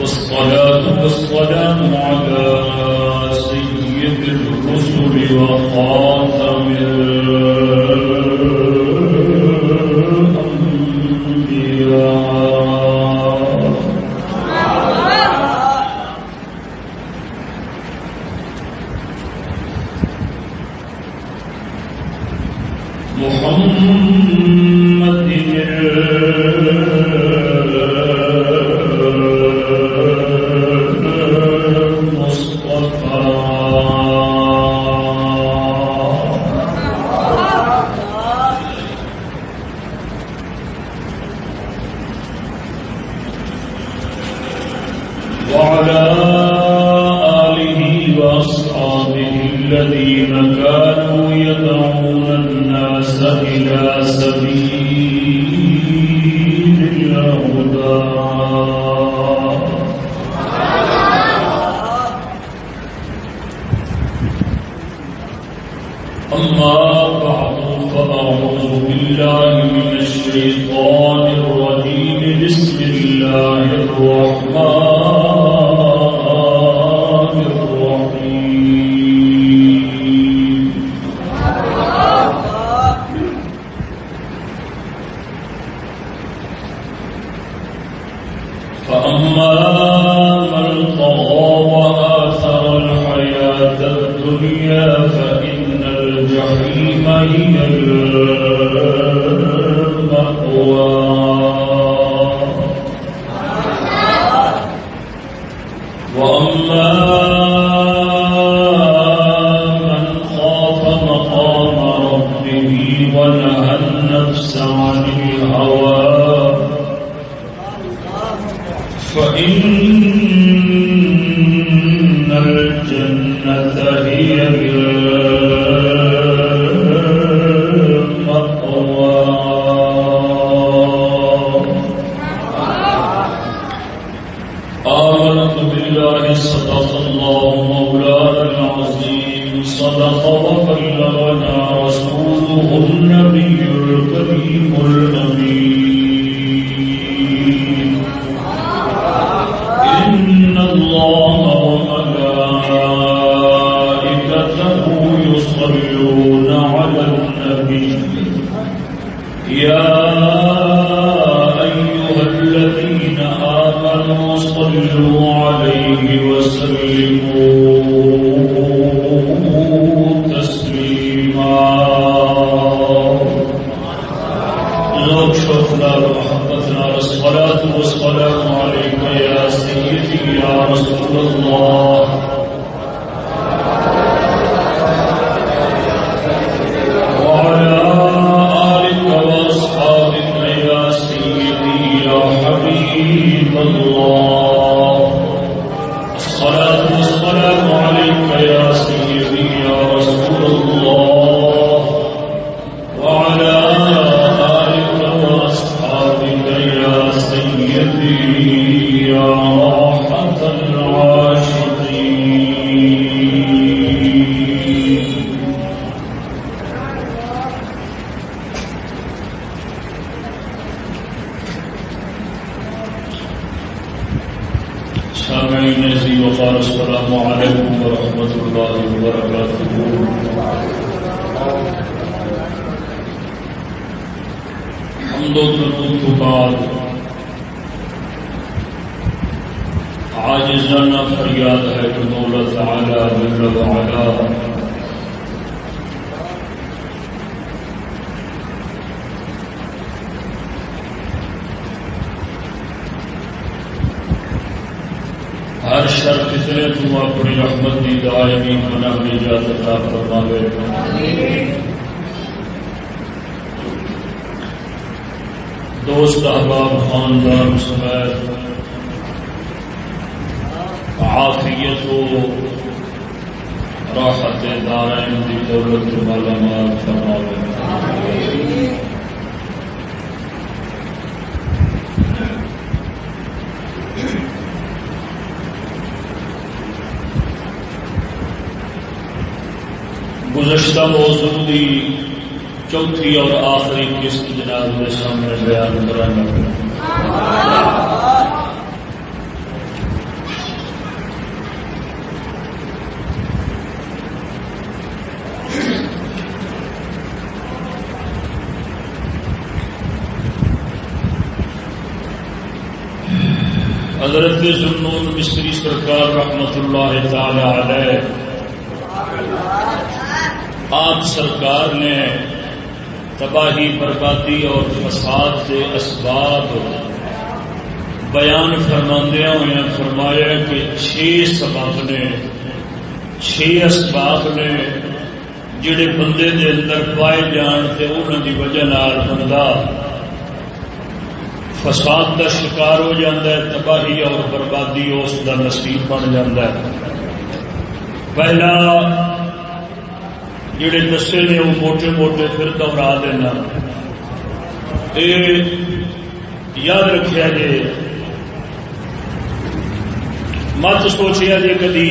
والصلاة والسلام على سيد و تنوں تو بعد جانا فریاد ہے کہ مولا تعالی مل وعلا۔ ہر شر کتنے تم اپنی رحمت کی دائمی منع اجازت عطا فرماوے۔ آمین۔ دوست، احباب، خاندان سمیت عافیت و راحت دارین دی دولت مالا مال فرماوے۔ گزشتہ موضوع دی چوتھی اور آخری قسط جناب کے سامنے بیان کرانا حضرت سنون مستری سرکار رحمت اللہ تعالی علیہ، آپ سرکار نے تباہی، بربادی اور فساد کے اسباب بیان فرماندیا ہوئے فرمایا کہ چھ سباب نے، چھ اسباب نے جڑے بندے دے اندر پائے جان سے انہوں کی وجہ بندہ فساد کا شکار ہو جاتا ہے، تباہی اور بربادی اس کا نصیب بن جاتا ہے۔ پہلا جڑے دسے نے وہ موٹے موٹے پھر دہرا دینا۔ یہ یاد رکھا جی مت سوچیا جی کدی۔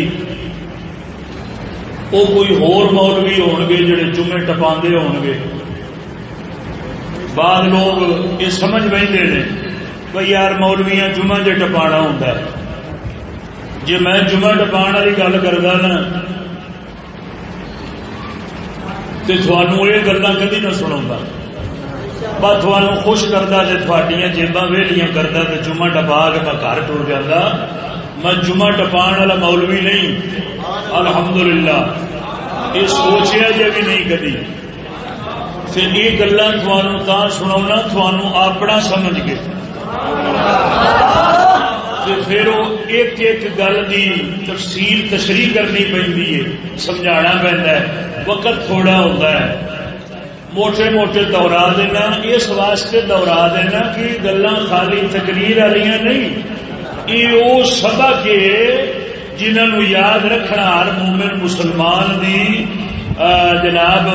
وہ کوئی ہور مولوی ہو گے جڑے جمے ٹپا ہو گے بعد لوگ یہ سمجھ بہتے ہیں بھائی یار مولویا جمعہ جی ٹپا ہوں جی میں جمعہ ٹپا والی گل کرتا نا تو تھانوں یہ گلا کدی نہ سنا بس تھانوں خوش کرتا تو تھوڑی جیباں ویلیاں کرتا تو جمعہ ٹپا کے میں گھر ٹر جاتا میں جمعہ ٹپا والا مولوی نہیں۔ الحمدللہ۔ یہ سوچیا جی بھی نہیں کدی۔ پھر یہ گلا سنا تھانوں اپنا سمجھ کے۔ پھر وہ ایک ایک گل کی تفصیل تشریح کرنی پی سمجھا پہنتا ہے، وقت تھوڑا ہوتا ہے۔ موٹے موٹے دورا دینا، اس واسطے دورا دینا کہ گلا خالی تقریر والی نہیں، یہ وہ سبق جنہوں یاد رکھنا ہر مومن مسلمان دی جناب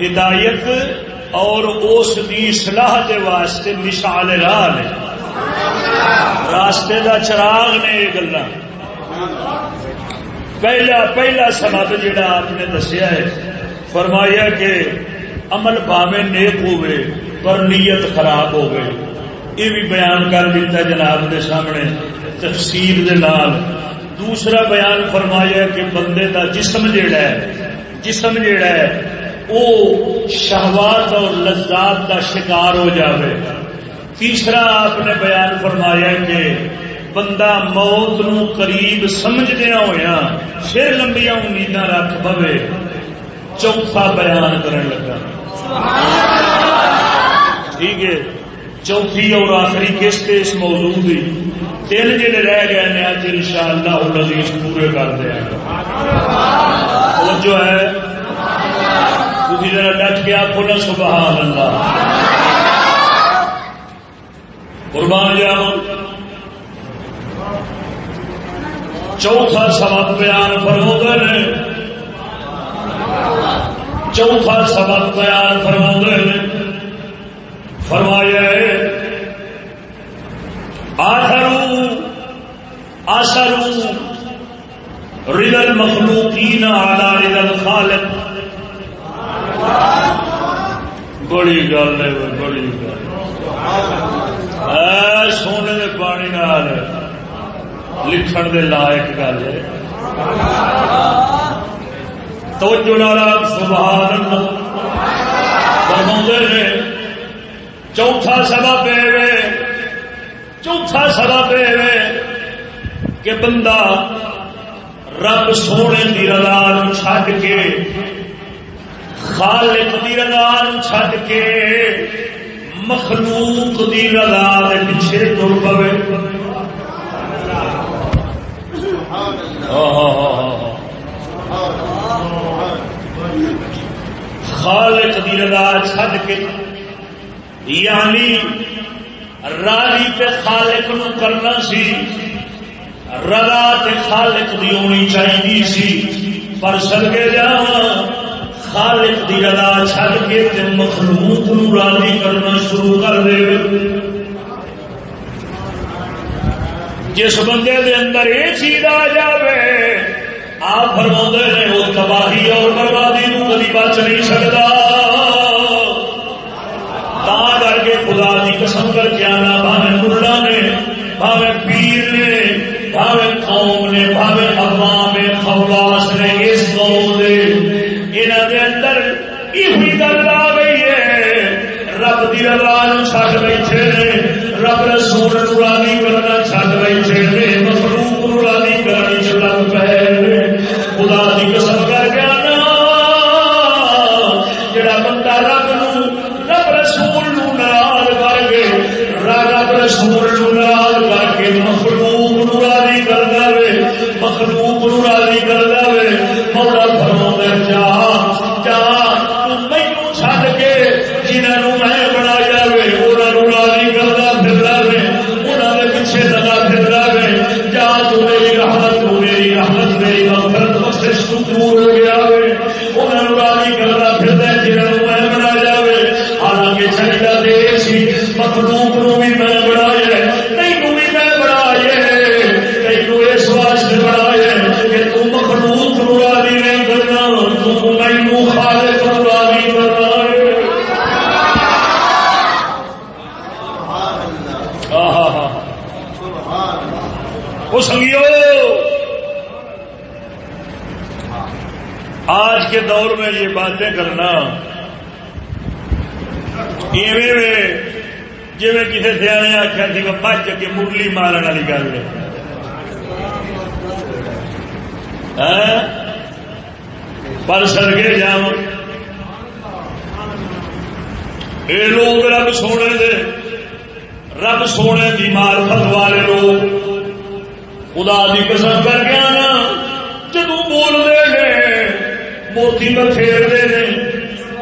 ہدایت اور اس کی سلاح کے واسطے مشال راہ نے راستے دا چراغ نے یہ گلا پہلا پہلا سبب جڑا آپ نے دسیا ہے، فرمایا کہ عمل پاوے نیک ہوئے پر نیت خراب ہو گئے یہ بھی بیان کر دیتا جناب دے سامنے، تفسیر دے نال۔ دوسرا بیان فرمایا کہ بندے دا جسم جیڑا ہے، جسم جیڑا ہے وہ شہوات اور لذات کا شکار ہو جاوے۔ تیسرا آپ نے بیان فرمایا کہ بندہ موت نو قریب سمجھدیا ہوا پھر لمبیا امید رکھ پوے، چوتھا بیان کرن لگا۔ ٹھیک ہے، چوتھی اور آخری قسط اس موضوع کی تین جڑے رہ گئے ہیں اج ان شاء اللہ پورے کر دیا۔ جو ہے۔ تھی ذرا ڈٹ کے آپ کو سبحان اللہ۔ قربان جاؤ۔ چوتھا سبق بیان فرمو نے چوتھا سبق بیان فرمو نے فرمایا آخرو آسرو ردل مخلوقین آدھا ردل خالق۔ بڑی گل ہے، بڑی گل۔ سونے کے پانی نال لکھن دے لائق گل ہے۔ توجہ نالا سبحان فرما نے چوتھا سبا پہ چوتھا سبا پہ کہ بندہ رب سونے کی رضا چھڈ کے، خالق دی رضا چھڈ کے مخلوق دی رضا دے پیچھے تر پوے۔ خالق دی رضا چھڈ کے یعنی راضی تے خالق نو کرنا سی، رضا تے خالق دی ہونی چاہیے سی۔ پر سڑکے جا خالق دی رضا چھڈ کے تے مخلوق نو راضی کرنا شروع کر دے جس بندے دے اندر یہ چیز آ جائے آپ فرما نے وہ تباہی اور بربادی کبھی بچ نہیں سکتا۔ کر کے خدا کی قسم کر کے آنا، بھاوے ملا نے، بھاوے پیر نے، بھاوے قوم نے، بھاوے عوام خواس سیاح جی آخیا کے مرلی مارن والی گل ہے۔ ہاں؟ پر سڑکے جا یہ لوگ رب سونے دے۔ رب سونے کی مارفت والے لوگ۔ خدا کی قسم کر گیا نا جدو بولتے ہیں، موتی میں پھیرتے ہیں۔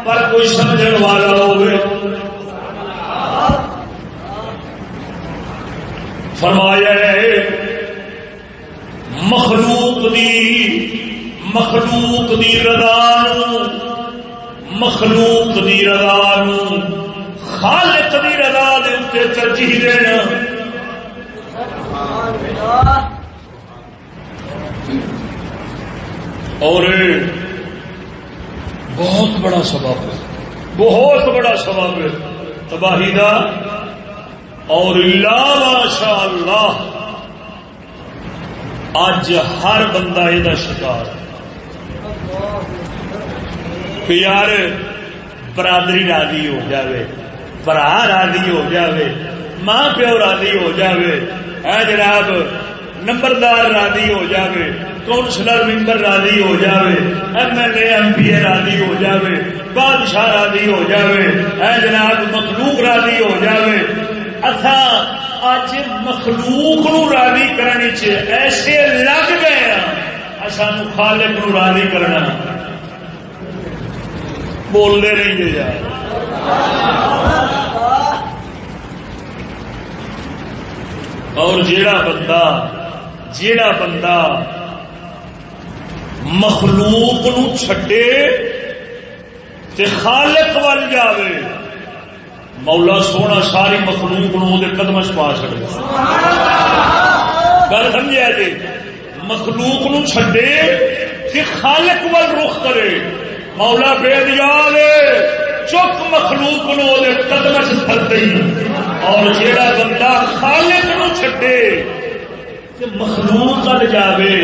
پر کوئی سمجھ والا ہوگا فرمایا مخلوق دی مخلوق دی رضا مخلوق دی رضا خالق دی رضا دے ترجیح دینا اور بہت بڑا سبب ہے۔ بہت بڑا سبب ہے۔ تباہی کا اور ماشاء اللہ اج ہر بندہ یہ شکار کہ یار برادری راضی ہو جاوے، برا راضی ہو جاوے، ماں پیو راضی ہو جاوے، اے جناب، نمبردار راضی ہو جاوے، کونسلر ممبر راضی ہو جاوے، M L A, M P A راضی ہو جاوے، بادشاہ راضی ہو جاوے، اے جناب، مخلوق راضی ہو جاوے اتھا اج مخلوق نو راضی کرنے چ ایسے لگ گئے ہیں سانو خالق نو راضی کرنا۔ بولتے نہیں جی یار۔ اور جیڑا بندہ جیڑا بندہ مخلوق نو چھڈے تے خالق ول جاوے مولا سونا ساری مخلوق نو دے قدم پا چڑے گل سمجھا جی؟ مخلوق نو چھڈے تے خالق ول رخ کرے۔ مولا بے دیا چک مخلوق نو قدم چلتے اور جیڑا بندہ خالق نو چھڈے تے مخلوق کر جاوے۔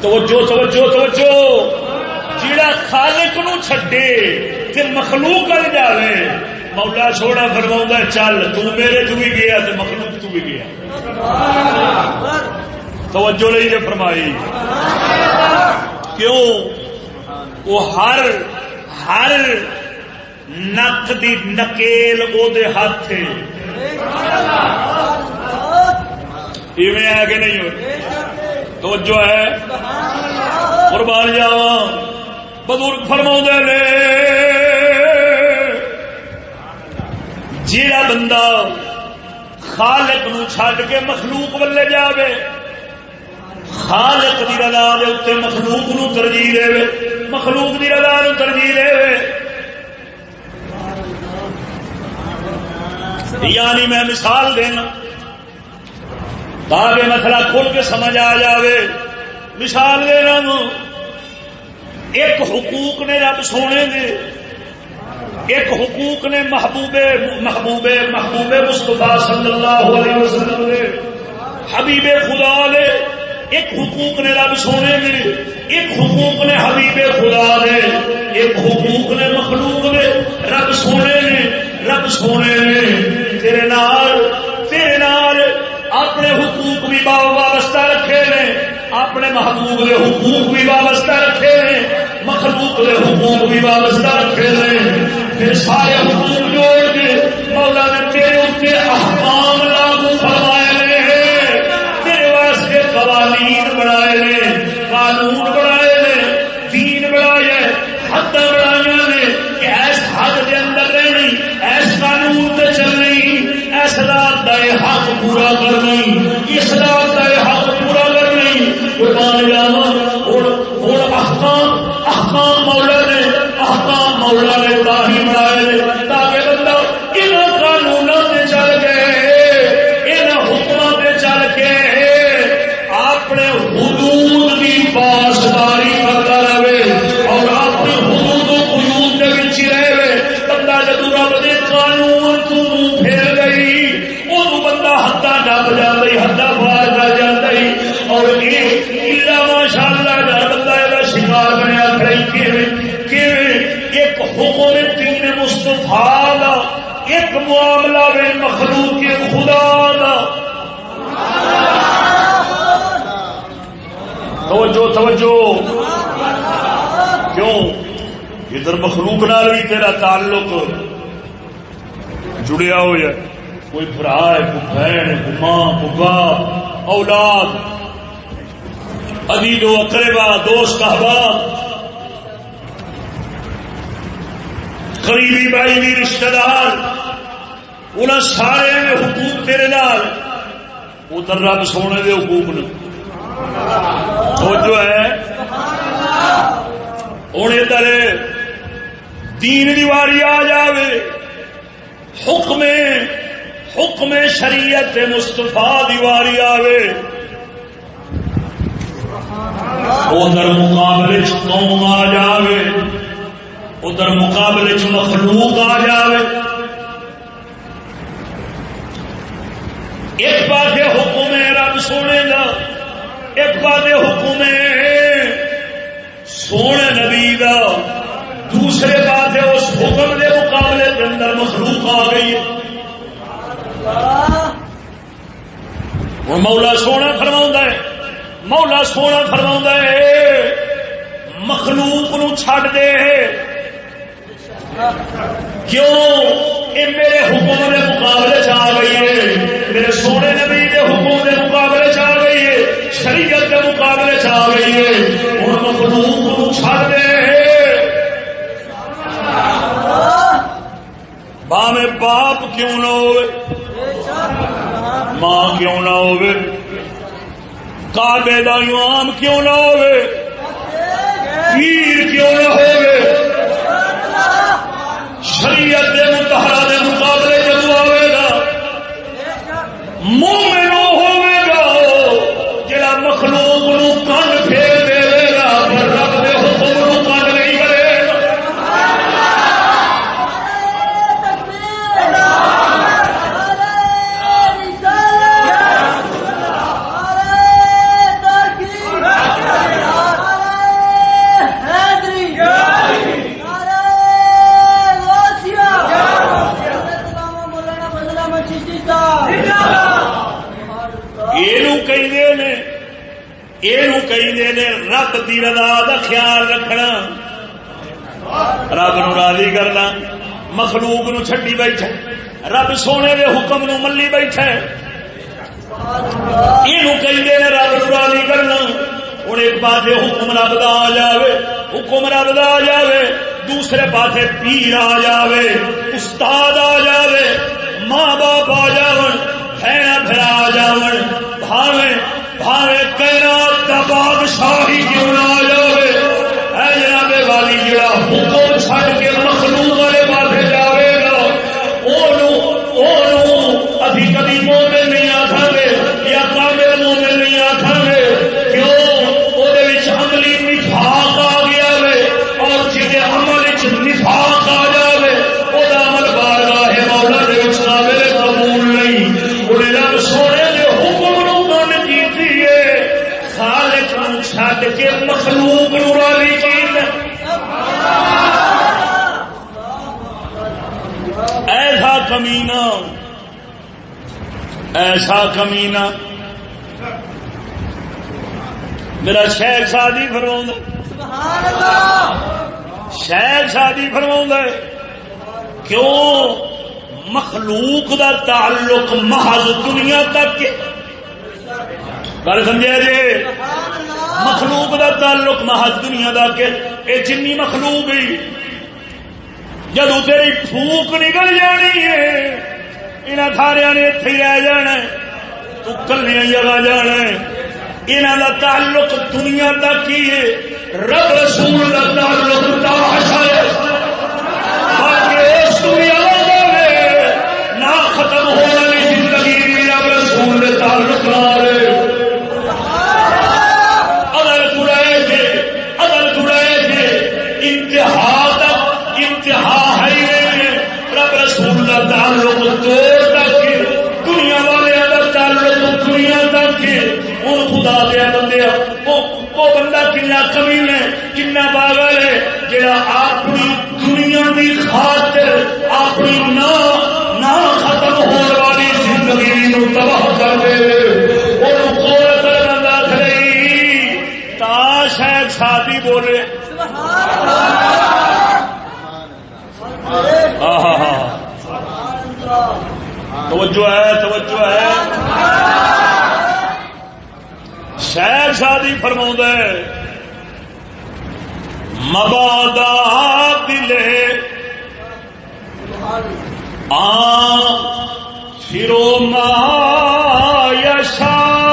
توجہ توجہ توجہ۔ جیڑا خالق نو چھڈے تے مخلوق کر جاوے، مولا چھوڑا فرما چل، تو میرے تو بھی گیا تے مخلوق تو بھی گیا۔ توجہ نہیں جی فرمائی۔ کیوں؟ وہ ہر ہر نک دی نکیل وہ ہاتھ ہے۔ ایویں آ آگے نہیں ہو تو جو ہے۔ قربان جاوا بزرگ فرما نے، جیڑا بندہ خالق نو چھڈ کے مخلوق ولے جاوے، خالق دی رضا دے اتنے مخلوق نو ترجیح دے، مخلوق دی رضا نو ترجیح دے۔ یعنی میں مثال دینا تاکہ مسئلہ کھل کے سمجھ آ جائے مثال دینا ایک حقوق نے رب سونے دے، ایک حقوق نے محبوب محبوب محبوب مصطفیٰ صلی اللہ علیہ وسلم نے حبیب خدا نے ایک حقوق نے رب سونے نے ایک حقوق نے حبیب خدا نے ایک حقوق نے مخلوق نے رب سونے نے رب سونے نے تیرے نال تیرے نال اپنے حقوق بھی وابستہ رکھے نے، اپنے محبوب کے حقوق بھی وابستہ رکھے نے مخلوق کے حقوق بھی وابستہ رکھے نے پھر سارے حقوق جوڑ کے مولا نے تیرے اتنے احکام لاگو فرمائے رہے تیرے واسطے قوانین بنائے نے قانون بنائے نے دین بنایا حد بنایا نے کہ ایس حد کے اندر رہنی، ایس قانون سے چلنی، ایس رات کا یہ حق پورا کرنی اس رات کا یہ حق پورا کرنی۔ قربان جانا ہوں احکام احکام مولا نے احکام مولا نے تاہی تین مستفا ایک معاملہ میں مخلوق کے خدا کا توجہ توجہ۔ کیوں؟ ادھر مخلوق نال بھی تیرا تعلق جڑیا ہوا کوئی برا ہے، کوئی بہن کوئی ماں ببا اولاد ادی دو اقربا، دوست، احباب۔ قریبی بھائی بھی رشتہ دار انہیں سارے حقوق تیرے نال۔ ادھر رب سونے دے حقوق نے۔ جو ہے۔ ہوں ادھر دین دیواری آ جائے حکم حکم شریعت مستفا دیواری آوے۔ ادھر مقابلے قوم آ جائے ادھر مقابلے چ مخلوق آ جائے ایک بات حکم ہے رب سونے کا ایک بات حکم ہے سونے نبی کا دوسرے بات اس حکم کے مقابلے کے اندر مخلوق آ گئی وہ مولا سونا فرما ہے، مولا سونا فرما ہے، مخلوق نو چھڈ دے کیوں؟ یہ میرے حکم کے مقابلے چ آ گئی ہے۔ میرے سونے نبی کے حکم کے مقابلے چ آ گئی ہے۔ شریعت کے مقابلے چ آ گئی ہے۔ ہوں مخلوق چھڑ دے باوے باپ کیوں نہ ہو ماں کیوں نہ ہو کابے کا امام کیوں نہ ہو پیر کیوں نہ ہو شریعت متحرہ رب کی رضا کا خیال رکھنا۔ رب نو راضی کرنا۔ مخلوق نو چھڈی بیٹھا رب سونے دے حکم نو ملی بیٹھا یہ رب نو راضی کرنا۔ ہوں ایک پاس حکم رب دا آ جائے حکم رب دا آ جائے دوسرے پاس پیر آ جائے استاد آ جائے ماں باپ آ جاون۔ بہن آ جاون۔ بھاوے بھاوے کائنات کا بادشاہی کیوں نہ آ جائے اے جناب والی جڑا حکم چھڑ کے کے مخلوق نورانی چیز ایسا کمینا ایسا کمینا میرا شیخ شادی فرما شیخ شادی فرما کیوں؟ مخلوق دا تعلق محض دنیا تک گل سمجھا جی؟ مخلوق دا تعلق محض دنیا دا کہ اے جنی مخلوق ہی۔ جدو تیری پھوک نکل جانی ہے یہاں سارا نے اتے ہی رہ جانا تو کلیا جگہ جانا یہاں دا تعلق دنیا تک ہی ہے؟ رب رسول دا تعلق دا ہے۔ باقی اس دنیا نہ ختم ہونے والی زندگی رب رسول تعلق نہ تعلق تو تک دنیا والے کا تعلق دنیا تک ہوں خدا دیا بندے وہ بندہ کنا کمیل ہے، کنا پاگل ہے۔ جڑا اپنی دنیا کی خاطر اپنی نہ ختم ہونے والی زندگی تباہ کر دے تا شاید شادی بولے ہاں ہاں ہاں توجہ ہے توجہ ہے۔ شہر شادی فرما مبادا دلے آ فرو ما یشا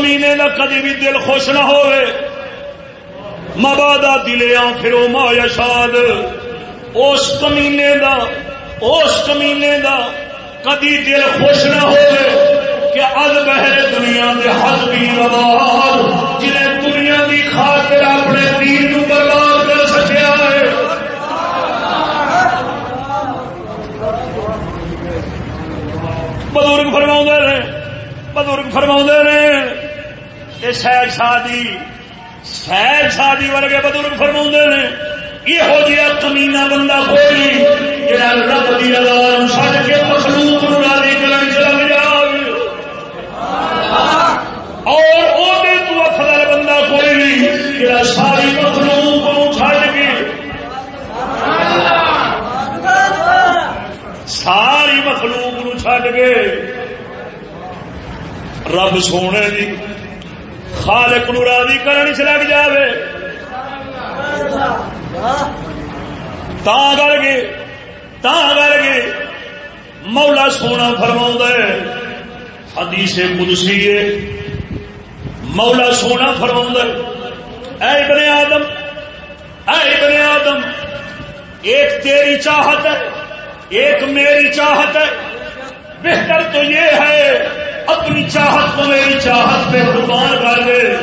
اس کمینے کا کدی بھی دل خوش نہ ہوئے۔ مبادا دلے آخرو ما یشاد اس کمینے دا، اس کمینے دا کدی دل خوش نہ ہوئے کہ اد بہر دنیا کے حل بھی رواج جنہیں دنیا کی خاطر اپنے دین برباد کر سکیا ہے۔ بزرگ فرما نے بزرگ فرما نے یہ شہر شادی شہر شادی ورگے بزرگ فرما نے، یہو جہا کمینا بندہ کوئی جہاں رب کی رضا چڑھ کے مخلوق راضی اور تو افضل بندہ کوئی نہیں ساری مخلوق کو کے۔ ساری مخلوق نو کے۔ رب سونے دی خالق نو راضی کرنے چ لگ جائے تا کر کے تا کر کے مولا سونا فرما ہے، حدیث قدسی ہے۔ مولا سونا فرما اے ابن آدم، اے ابن آدم، ایک تیری چاہت ہے، ایک میری چاہت ہے۔ بہتر تو یہ ہے اپنی چاہت کو میری چاہت پہ قربان کر دے۔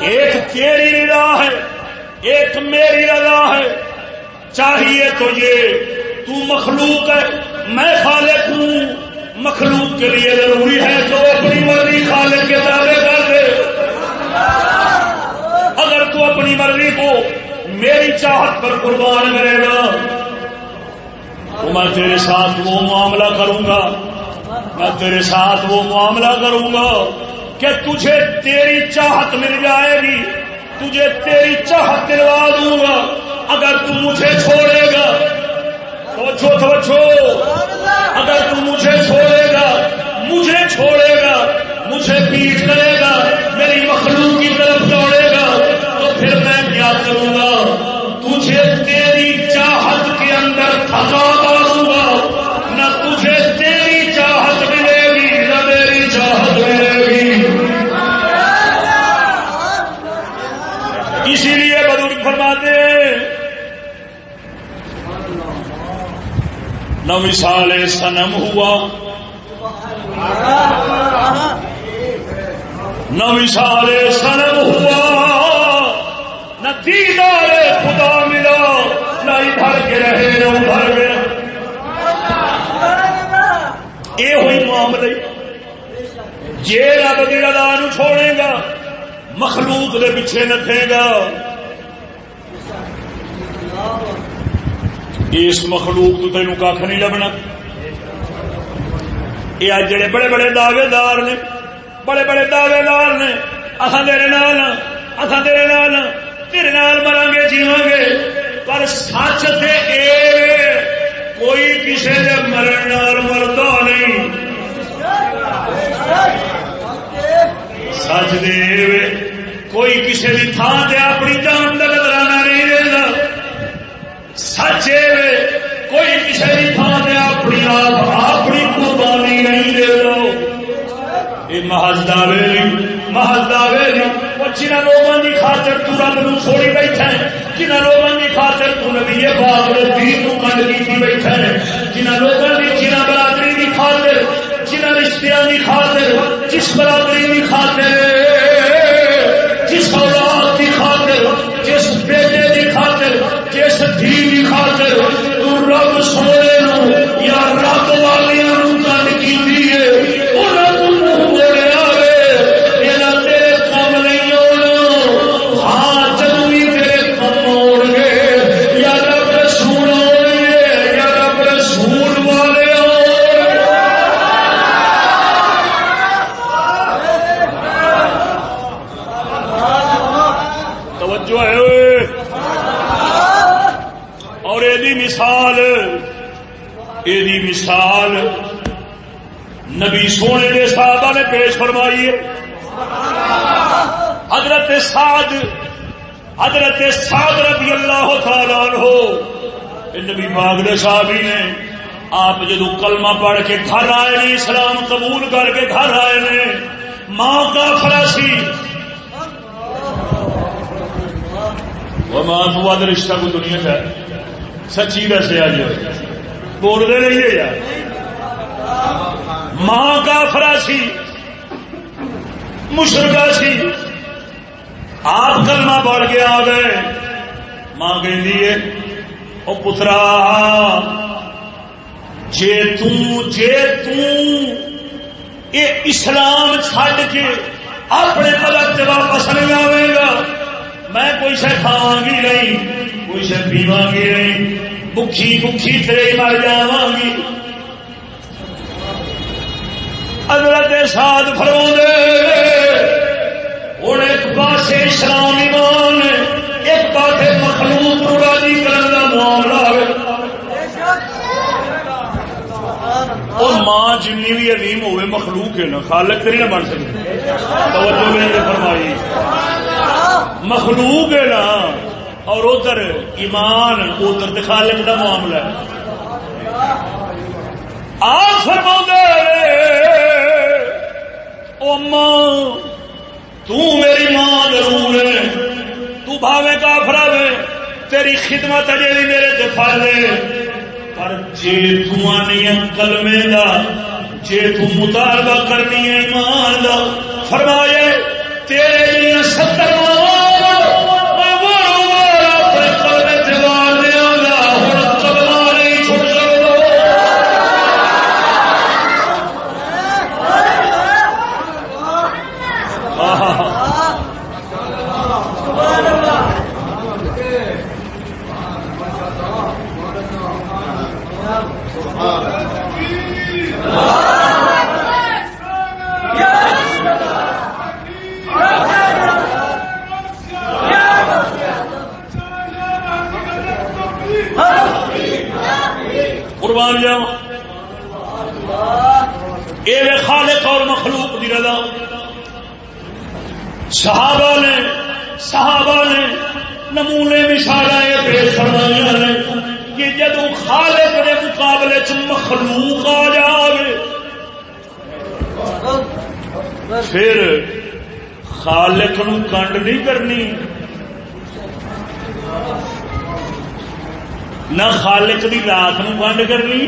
ایک تیری رضا ہے، ایک میری رضا ہے۔ چاہیے تو یہ، تو مخلوق ہے، میں خالق ہوں۔ مخلوق کے لیے ضروری ہے جو اپنی مرضی خالق کے دعوے کر دے۔ اگر تو اپنی مرضی کو میری چاہت پر قربان کرے گا۔ تو میں تیرے ساتھ وہ معاملہ کروں گا۔ میں تیرے ساتھ وہ معاملہ کروں گا کہ تجھے تیری چاہت مل جائے گی۔ تجھے تیری چاہت دلوا دوں گا۔ اگر تو مجھے چھوڑے گا۔ تو چھو اگر تو مجھے چھوڑے گا، مجھے چھوڑے گا، مجھے پیٹ کرے گا، میری مخلوق کی طرف دوڑے گا، تو پھر میں کیا کروں گا؟ تجھے تیری چاہت کے اندر تھکا نہ مثال سنم ہوا۔ نہ مثال سنم ہوا۔ نہ دیدار خدا ملا، نہ ادھر کے رہے نہ ادھر کے یہ ہوئی معاملے جی رب کی ادا چھوڑے گا، مخلوق دے پیچھے نکھے گا۔ اس مخلوق تو تین کھ نہیں لبنا یہ اج جڑے بڑے بڑے دعوے دار نے بڑے بڑے دعوے دار نے اصل تیرے نال اصل تیرے نال تیرے نال مرا گے جیو گے پر سچ سے کوئی کسی نے مرن مرتا نہیں سچ دے کوئی کسی بھی تھان سے اپنی جان کا نظرانہ نہیں دینا سچ یہ کوئی کسی بھی تھان سے اپنی آپ اپنی قربانی نہیں دے دو۔ یہ محض دعوے محض دعوے نہیں جنہ لوگوں کی خاطر تو رب نو چھوڑی بیٹھا ہے، جنہ لوگوں کی خاطر تو نبی پاک نے دین تو کنڈ کی بیٹھا ہے، جنہ لوگوں کی جنہ برادری کی خاطر، جنہ رشتہ کی خاطر، جس برادری کی خاطر نبی سونے کے صحابہ نے پیش فرمائی ہے۔ حضرت سعد حضرت سعد رضی اللہ تعالیٰ ہو نبی باغ صحابی نے، آپ جدو کلمہ پڑھ کے گھر آئے نے، اسلام قبول کر کے گھر آئے نے، ماں کا فراسی وہ ماں تو رشتہ کو دنیا کا سچی دسیا جو بولتے نہیں یار۔ ماں کا فراسی مشرقہ سی۔ آپ کلمہ بڑھ کے آ گئے۔ ماں کہ او پترا، جے جے اے اسلام چھڈ کے اپنے پلک سے واپس نہیں آئے گا۔ میں کوئی شہ کھاوا گی نہیں، کوئی شہ پیوا گی نہیں۔ بکھی بکھی تیرے مر جا گی حضرت ساتھ فرو ہوں ایک پاس اسلام ایمان، ایک پاس مخلوق راضی کرنے کا معاملہ ہے. اور ماں جن بھی عظیم ہوئے، مخلوق ہے نا، خالق تری نہ بن سکتے توجہ میں فرمائی۔ مخلوق ہے نا، اور ادھر ایمان، ادھر خالق کا معاملہ ہے۔ آپ فرما ماں میری ماں ضرور ہے، تو بھاوے کا فراوے تیری خدمت اجے بھی میرے دفاع دے، پر جے تھی کلمے دا جے تو مطالبہ کرنی ہے ایمان دا فرمائے تیرے لیے ستر قربان جاؤ یہ خالق اور مخلوق دی رضا۔ صحابہ نے صحابہ نے نمونے مثال پیش فرمایا نے کہ جدو خالق کے مقابلے چ مخلوق آ جائے پھر خالق نو کنڈ نہیں کرنی۔ نہ خالق دی رات نو کنڈ کرنی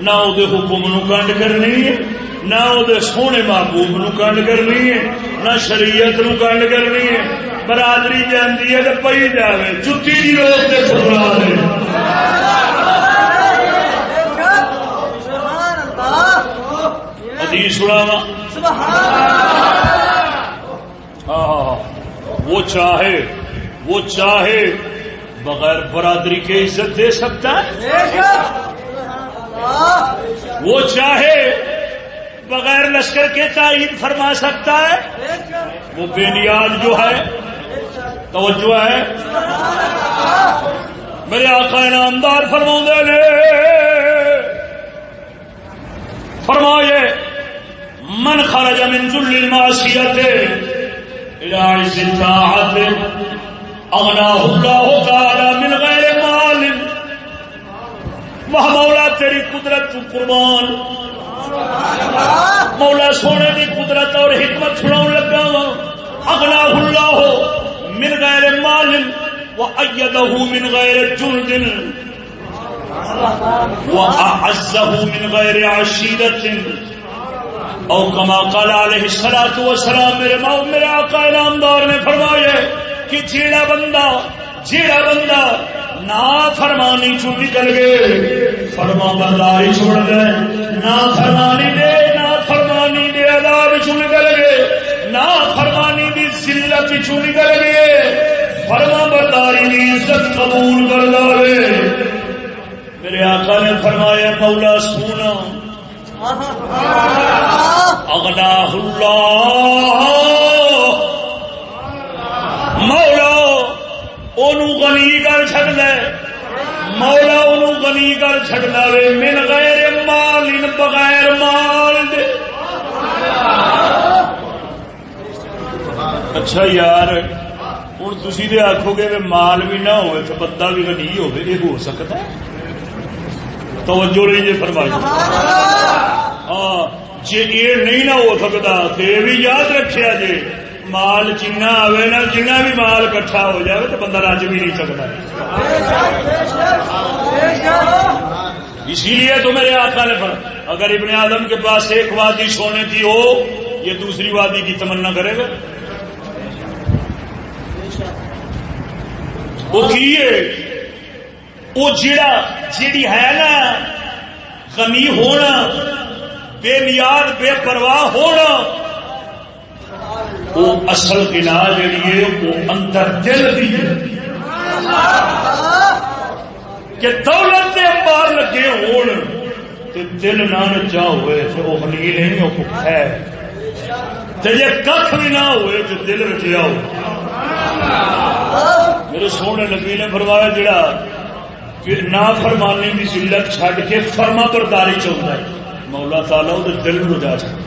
نہ وہ حکم نو کنڈ کرنی ہے نہ وہ سونے محبوب نو کنڈ کرنی ہے نہ شریعت نو کنڈ کرنی ہے۔ برادری جاندی ہے تو پی جائے جتی کی روک سے سنا دے حدیث سنا ہاں۔ وہ چاہے وہ چاہے۔ بغیر برادری کے عزت دے سکتا ہے؟ وہ چاہے بغیر لشکر کے تعین فرما سکتا ہے؟ وہ بے نیاز جو ہے، توجہ ہے۔ میرے آقا انعامدار فرما نے، فرمائے، من خرج من ذل المعصیت الى عز الطاعت اغناه الله تعالی من غیر مال. وہ مولا تیری قدرت تو قربان. مولا سونے کی قدرت اور حکمت سنا لگا ہلا ہو من غیر مال و من غیر جلد وأعزه من غیر عشیرت او کما قال علیہ الصلوۃ والسلام میرے ماؤ میرے آقا نامدار نے فرمایا کہ جیڑا بندہ جیڑا بندہ نا فرمانی چو نکل گئے فرما برداری چھوڑ گئے نا فرمانی دے نا فرمانی دے عذاب چو نکل گئے۔ نا فرمانی دی ذلت چو نکل گئے۔ فرما برداری دی عزت قبول کر دے میرے آقا نے فرمایا مولا سونا اغنا اللہ۔ مولا غنی کر چڑ دے مولا ان غنی کر چڑ دے من غیر مال ان بغیر مال دے۔ اچھا یار ہوں تھی تو آخو گے مال بھی نہ ہوئے تو بندہ بھی غنی ہوئے یہ ہو سکتا ہے؟ توجہ نہیں جی فرمائی۔ ہاں جی یہ نہیں نہ ہو سکتا تو یہ بھی یاد رکھا جی مال جنا آئے نا جنا بھی مال کٹھا ہو جائے تو بندہ رج بھی نہیں سکتا اسی لیے تو میرے آقا نے اگر ابن آدم کے پاس ایک وادی سونے کی ہو یہ دوسری وادی کی تمنا کرے گا وہ وہ جڑا جیڑی ہے نا کمی ہونا بے نیاد بے پرواہ ہونا وہ اصل گنا جیڑی ہے وہ اندر دل دی کہ دولت کے پار لگے ہون تے دل نہ نچا ہوئے تو وہ ہنی نہیں، وہ ہے۔ تے جے کھ بھی نہ ہوئے تو دل رچیا ہو۔ میرے سونے نبی نے فرمایا جڑا نہ فرمانے کی ذلت چھڈ کے فرما برداری چاہتا ہے، مولا تعالیٰ وہ دل کو جا سکتا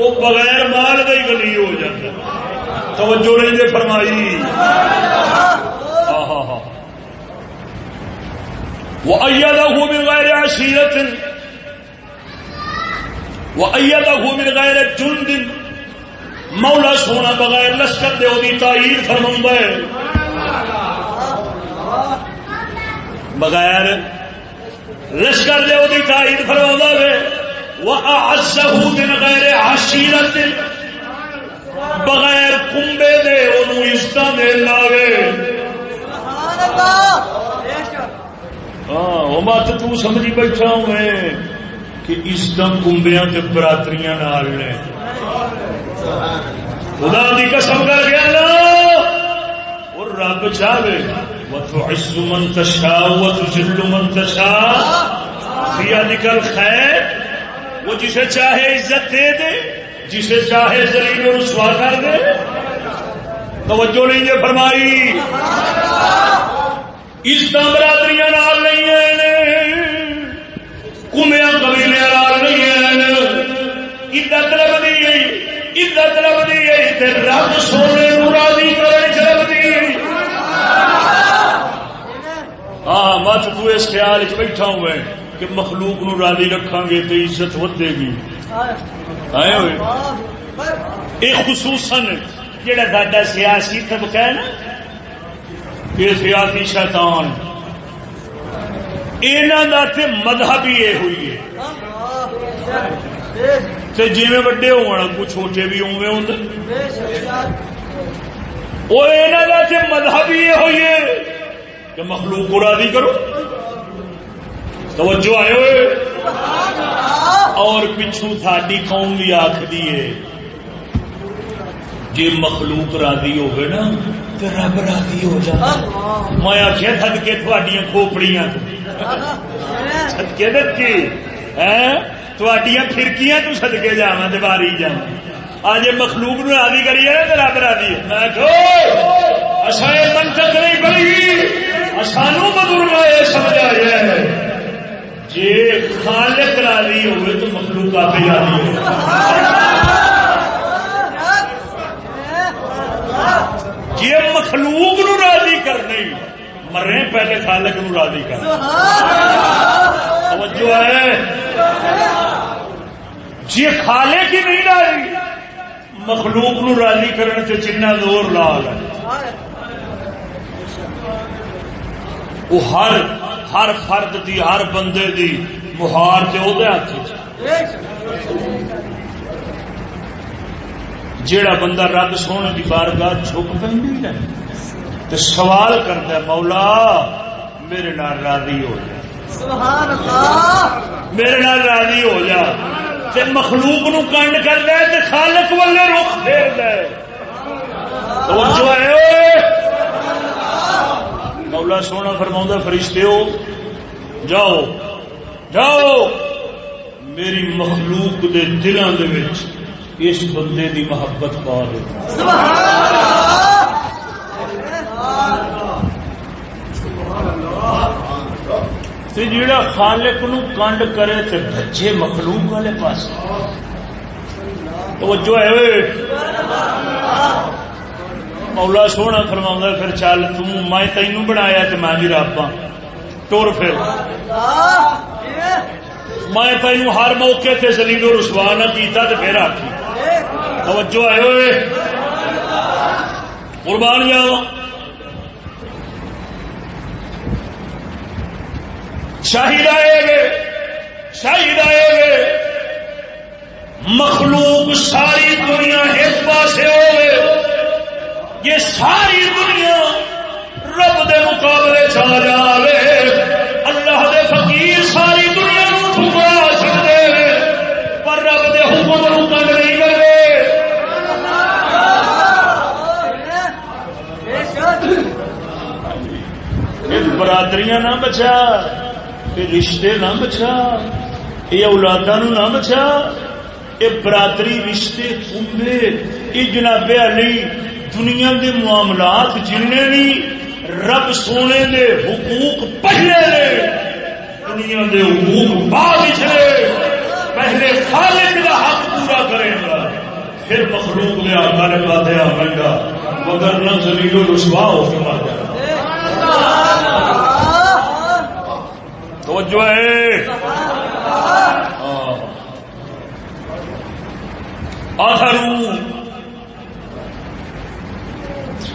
وہ بغیر مال کا ہی گلی ہو جاتا توجہ نہیں دے فرمائی۔ وہ ایدا ہو من غیر عشیرت وہ ایدا ہو من غیر جند۔ مولا سونا بغیر لشکر دے دی تائید فرما ہے۔ بغیر لشکر دے دی تائید فرما ہے۔ غیر عشیرت بغیر کمبے دے انہوں عزت دے لاوے۔ ہاں مت تو سمجھی بیٹھا ہوں میں کہ عزت کمبیاں تے براتریاں نال نے۔ خدا دی قسم کر گیا اور رب چاہے۔ وتعز من تشاء وتذل من تشاء۔ بيدك الخير وہ جسے چاہے عزت دے دے، جسے چاہے زلیل و رسوا کر دے۔ توجہ نہیں جی فرمائی۔ عزت برادری نال نہیں ہیں۔ کمیا قبیلے نال نہیں ہیں۔ عزت لبھی گئی، عزت لبھی گئی رب سونے راضی کرنے لبھی گئی۔ ہاں مت تو اس خیال چ بیٹھا ہوئے۔ کہ مخلوق نو راضی رکھا گے تو عزت ودے گی۔ آئے ہوئے۔ یہ خصوصاً جہاں ساڈا سیاسی طبقہ ہے نا، یہ سیاسی شیطان۔ یہاں مذہب ہی یہ ہوئی ہے۔ جی وڈے ہو چھوٹے بھی ہوئے ہوں وہ یہاں مذہب ہی یہ ہوئی ہے کہ مخلوق کو راضی کرو۔ توجہ آئے ہوئے؟ اور پچھو تھاڈی قوم بھی آخری ہے۔ جی مخلوق راضی ہوگی نا تو رب راضی ہو جا میں آخیا تھد کے تھوڑی کھوپڑیاں سدکے دکی تھوڑیاں فرکیاں تو سدکے جا دباری جا آج مخلوق نو راضی کریے نا تو رب راضی ہے۔ میں کہو اصا منطق نہیں پڑی سانو بزرگ یہ سمجھایا ہے۔ جی خالق راضی ہوئے تو مخلوق آپ ہی راضی ہو جی مخلوق نو راضی کرنے، مرے پہلے خالق نو راضی کر توجہ ہے؟ جی خالق ہی نہیں راضی، مخلوق نو راضی کرنے سے چنا زور لال ہے۔ وہ ہر ہر فرد دی ہر بندے دی مہار سے وہ ہاتھ جیڑا بندہ رب سونے کی بارگاہ جھک پہ تو سوال کرتا ہے مولا میرے نال راضی ہو جا۔ میرے نال راضی ہو جا۔ تے مخلوق نو کنڈ کر دے تے خالق والے رخ پھیر دے۔ توجہ ہے۔ مولا سونا فرما فرشتے ہو جاؤ جاؤ! میری مخلوق دے دلوں دے وچ اس بندے دی محبت پا دے۔ جڑا خالق نو کنڈ کرے تے بچے مخلوق والے پاس توجہ ہے۔ مولا سونا فرما پھر چل میں تینوں بنایا تو میں بھی رب ہاں ٹور پھر۔ میں تینوں ہر موقع سے زلیل و رسوا نہ کیتا تو پھر آخی توجہ آئے ہوئے۔ قربان جاؤ۔ شاہد آئے گے۔ شاہد آئے گے۔ مخلوق ساری دنیا ایک پاس ہوئے۔ یہ ساری دنیا رب دے مقابلے چا جائے اللہ دے فقیر ساری دنیا ٹھکرا سکتے پر رب دے حکم نہیں برادریاں نہ بچا، یہ رشتے نہ بچا، یہ اولادا نہ بچا، یہ برادری رشتے کمبے یہ جناب علی دنیا کے معاملات جن بھی رب سونے دے حقوق پہلے نے دنیا دے حقوق بعد چلے پہلے خالق کا حق پورا کرے گا، پھر مخلوق لیا کر پاتے آئے گا، مگر نہ زمین و رسوا ہو کے مر جائے توجہ ہے؟ آخرو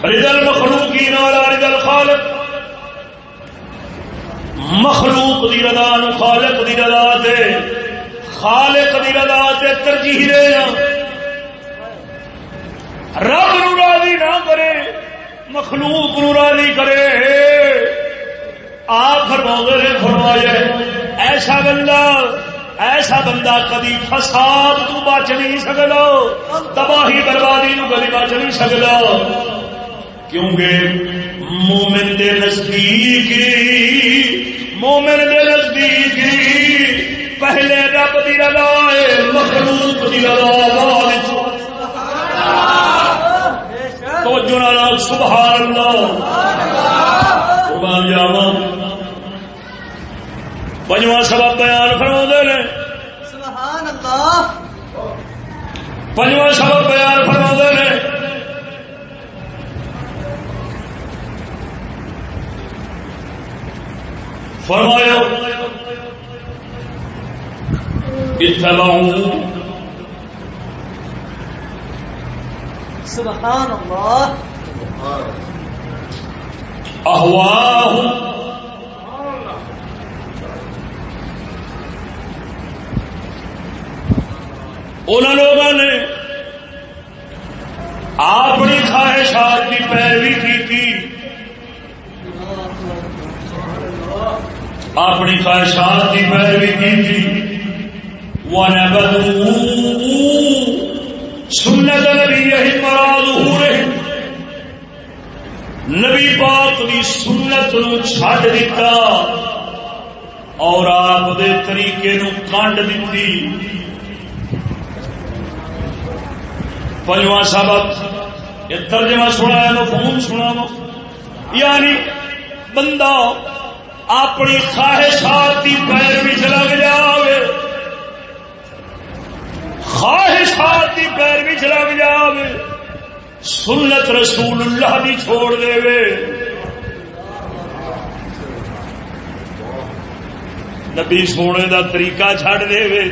رجل مخلوقین والا رجل خالق. مخلوق دی رضا نو خالق دی رضا دے خالق دی رضا دے ترجیح دے رب نو راضی نہ کرے، مخلوق نو راضی کرے. آپ فرما نے فرمایا، ایسا بندہ ایسا بندہ کبھی فساد تو بچ نہیں سکتا تباہی بربادی نو کبھی بچ نہیں سکتا کیونکہ مومن دے نزدیک مومن دے نزدیک پہلے رب دی رضا ہے مخلوق دی رضا تو جنا سبحان اللہ۔ قربان جاوا پنجواں سبب بیان فرما نے۔ سبحان اللہ۔ پنجواں سبب بیان فرما نے۔ فرمایا سبحان اللہ۔ ان لوگوں نے اپنی خواہشات کی پیروی کی تھی۔ اپنی خواہشات کی پیروی کی تھی۔ وہ سنت نبی یہی مراد ہو رہے نبی پاک کی سنت نو چھڈ دیتا اور آپ دے طریقے نو کانڈ دیتی پنجواں سبق، یہ ترجمہ سنا ہے مفہوم سنا یعنی بندہ اپنی خواہشات کی پیروی چ لگ جائے خواہشات کی پیروی چ لگ جائے سنت رسول اللہ بھی چھوڑ دے وے نبی سونے دا طریقہ چھڑ دے وے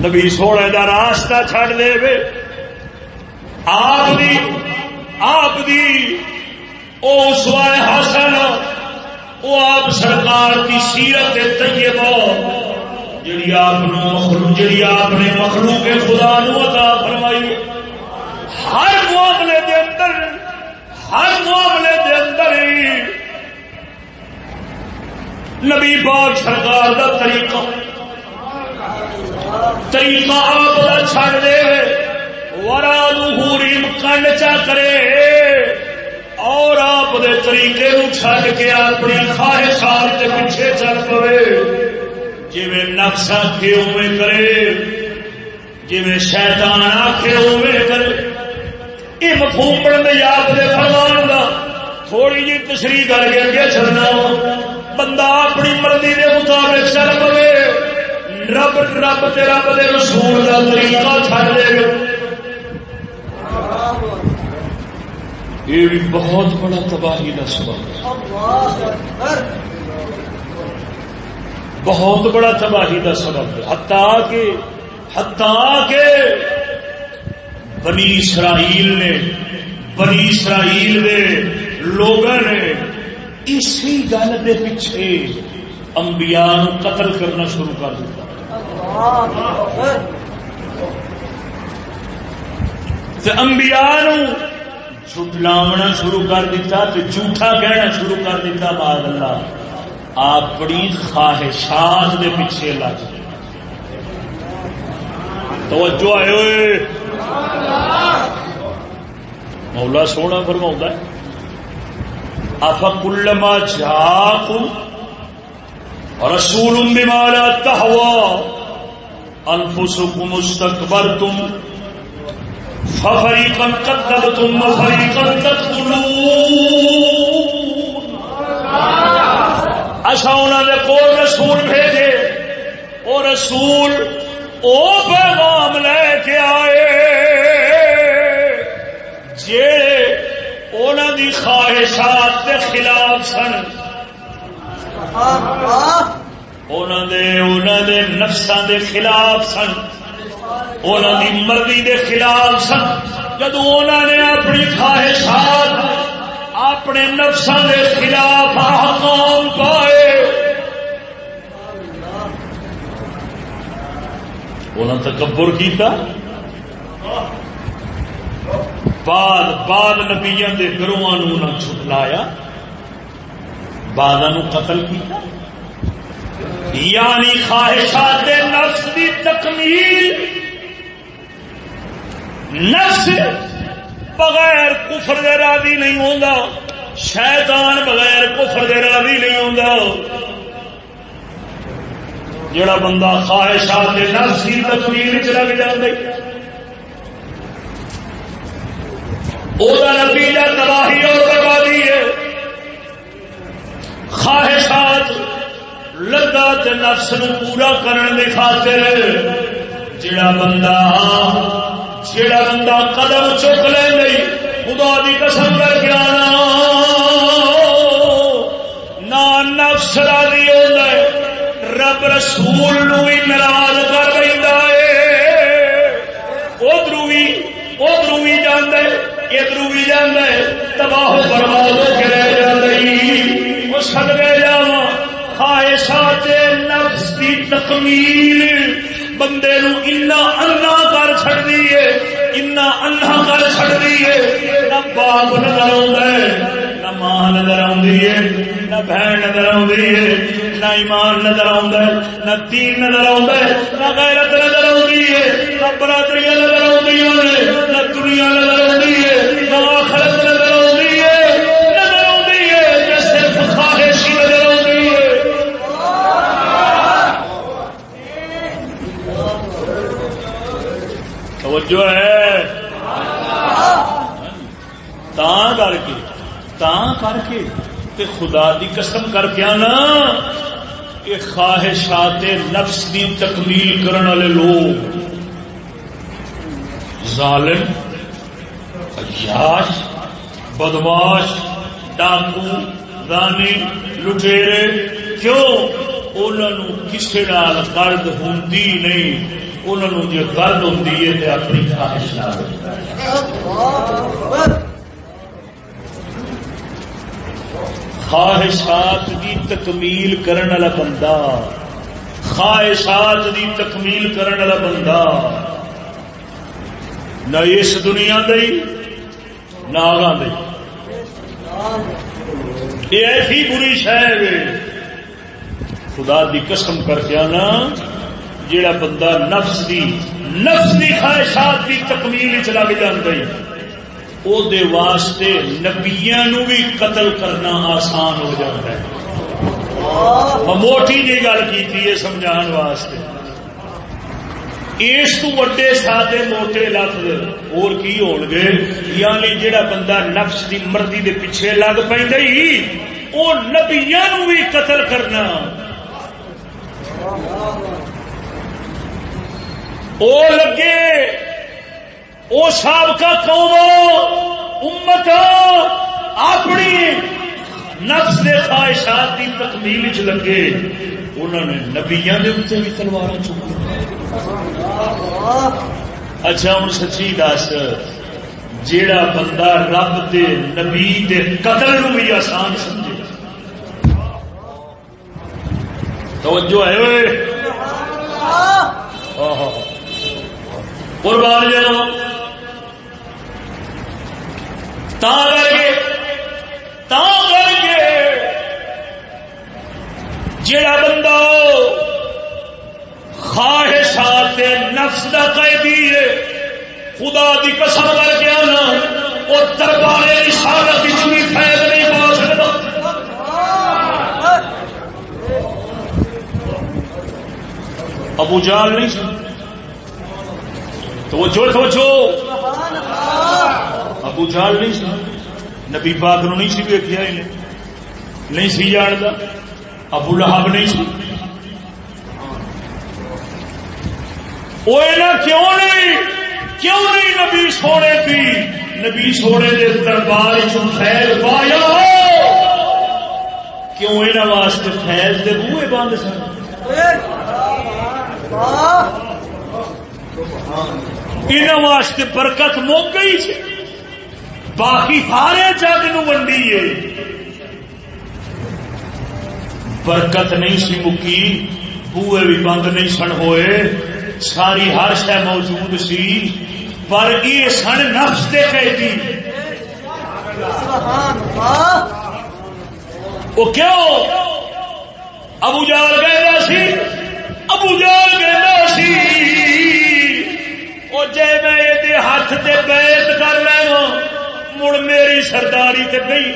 نبی سونے دا راستہ چھڑ دے وے آپ دی آپ دی او سوائے حسن او آپ سرکار کی سیرت طیبہ جڑی آپ مخلوق جڑی آپ نے مخلوق خدا نو عطا فرمائی. ہر معاملے دے اندر ہر معاملے دے اندر نبی پاک سرکار دا طریقہ طریقہ آپ کا چھڑ دے ورا لوہوری کنڈ چا کرے اور آپ دے طریقے نو چھڈ کے اپنی خواہشات کے پیچھے چل پے جی نقش آخے اوے کرے جی شیطان آخے اوے کرے۔ یہ مفہوم پڑھنے آپ دے فرمان دا۔ تھوڑی جی تشریح کر کے اگے چلنا بندہ اپنی مرضی کے مطابق چل پے رب رب تے رب دے رسول کا طریقہ چھڈ دے گا یہ بھی بہت بڑا تباہی کا سبب بہت بڑا تباہی کا سبب ہے۔ ہتا کے ہتا کے بنی اسرائیل نے بنی اسرائیل نے لوگوں نے اسی گل کے پیچھے انبیاء قتل کرنا شروع کر دیا انبیاء جھٹلاونا شروع کر دیتا تو جھوٹا کہنا شروع کر دیتا بعد اللہ۔ اپنی خواہشات دے پیچھے لگ توجہ آئے ہوئے۔ مولا سونا فرما افکلما جاک رسول بما لا تهوى انفسكم استكبرتم ففريقا كذبتم وفريقا تقتلون۔ اچھا انہوں نے کو رسول بھیجے۔ وہ رسول او پیغام لے کے آئے۔ انہوں دی خواہشات کے خلاف سن۔ نفسان دے خلاف سن۔ انہوں دی مرضی دے خلاف سن۔ جدو انہوں نے اپنی خواہشات، اپنے نفسان دے خلاف احکام پائے۔ انہوں تکبر کیتا؟ بعد بعد نبیا کے گروہ چھٹلایا۔ بعد قتل کیا یعنی خواہشات نفس کی تکمیل نفس بغیر کفر دے راضی نہیں ہوتا شیطان بغیر کفر دے راضی نہیں ہوتا جڑا بندہ خواہشات نفس کی تکمیل چ لگ جائے وہ نتیجہ تباہی اور بربادی ہے۔ خواہشات لذات نفس نو پورا کرنے کی خاطر جڑا بندہ جڑا بندہ قدم چک لے گئی خدا دی قسم کر کے آنا۔ نفس راضی ہوتا ہے، رب رسول نو بھی ناراض کر دینا ہے۔ ادھر بھی ادھر بھی جانا ہے ادھر بھی جانا ہے، تباہ برباد ہو کے رہ جاتا وہ سد گئے جا خواہشات نفس کی تکمیل۔ بندے نو انا انا کر چڑی ہے انا انا کر چڑی ہے نہ باپ نظر ہے نہ ماں نظر آئی ہے نہ بہن نظر آئی ہے نہ ایمان نظر ہے نہ تین نظر ہے نہ غیرت نظر آئی ہے نہ برادری نظر آئی نہ دنیا نظر آئی توجہ ہے. تا کر کے تا کر کے تے خدا دی قسم کر کے نا کہ خواہشات نفس دی تکمیل کرن والے لوگ. ظالم، عیاش بدماش ڈاکو، رانی لٹیرے کیوں؟ انہوں کسی نال درد ہوں نہیں، انہوں جو درد ہوں تو اپنی خواہش نہ خواہشات کی تکمیل کرن والا بندہ، خواہشات کی تکمیل کرن والا بندہ نہ اس دنیا دئی نہ آگاہ دئی یہ ایسی بری شہ خدا دی قسم کر کے آنا، جیڑا بندہ نفس دی نفس دی خواہشات کی تکمیل چ لگ جی او دے واسطے نبیا نو بھی قتل کرنا آسان ہو جاتا ہے موٹی جی گل کی سمجھا واسطے۔ اس تو وڈے سادے موٹے لفظ اور کی ہو گے؟ یعنی جڑا بندہ نفس دی مرضی دے پیچھے لگ پہ وہ نبیا نو بھی قتل کرنا۔ وہ لگے وہ سابقہ قوم امت اپنی نفس کے خواہشات کی تکمیل چ لگے۔ انہوں نے نبیا کے اتنے بھی تلوار چکی اچھا ہوں سچی دس، جیڑا بندہ رب دے نبی دے قتل نو بھی آسان سمجھے۔ توجہ ہے ہاں، ہاں، ہاں۔ قربان جنو کر کے تا کر کے جڑا بندہ خواہشات نفس کا قیدی ہے، خدا دی قسم کر کے آنا وہ دربار رسالت کی چوری فیض نہیں پا سکتا ابو جال نہیں؟ سن تو وہ جو سوچو ابو جال نہیں؟ سن نبی پاک نو نہیں سی ویکیا نہیں سی جانتا ابو لہب نہیں سی؟ وہ کیوں نہیں؟ کیوں نہیں نبی سونے کی نبی سونے کے دربار خیر پایا کیوں یہاں واسطے فیض کے بوئے بند سن؟ ان واسطے برکت مک گئی باقی سارے جگ نو ونڈی ہے۔ برکت نہیں سی مکی، بوئے بھی بند نہیں سن ہوئے۔ ساری ہر شہ موجود سی، پر یہ سن نفس دے قیدی وہ کیوں؟ ابو جال گئے سی ابو جال گئے سی۔ وہ جے میں یہ ہاتھ سے بیت کر لو مڑ میری سرداری تے گئی